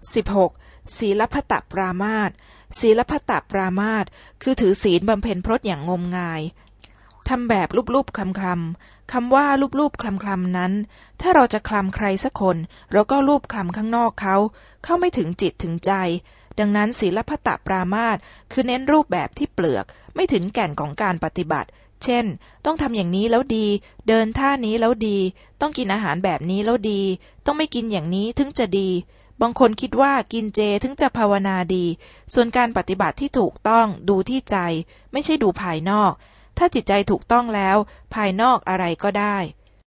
16. ศีลพัตตปรามาตศีลพัตตปรามาตคือถือศีลบำเพ็ญพรตอย่างงมงายทำแบบรูปๆคลำๆคำว่ารูปๆคลำๆนั้น ถ้าเราจะคลำใครสักคน เราก็รูปคลำข้างนอกเขา เข้าไม่ถึงจิตถึงใจ ดังนั้นศีลพัตตปรามาตคือเน้นรูปแบบที่เปลือก ไม่ถึงแก่นของการปฏิบัติ เช่น ต้องทำอย่างนี้แล้วดี เดินท่านี้แล้วดี ต้องกินอาหารแบบนี้แล้วดี ต้องไม่กินอย่างนี้ถึงจะดี บางคนคิดว่ากินเจถึงจะภาวนาดี ส่วนการปฏิบัติที่ถูกต้องดูที่ใจ ไม่ใช่ดูภายนอก ถ้าจิตใจถูกต้องแล้ว ภายนอกอะไรก็ได้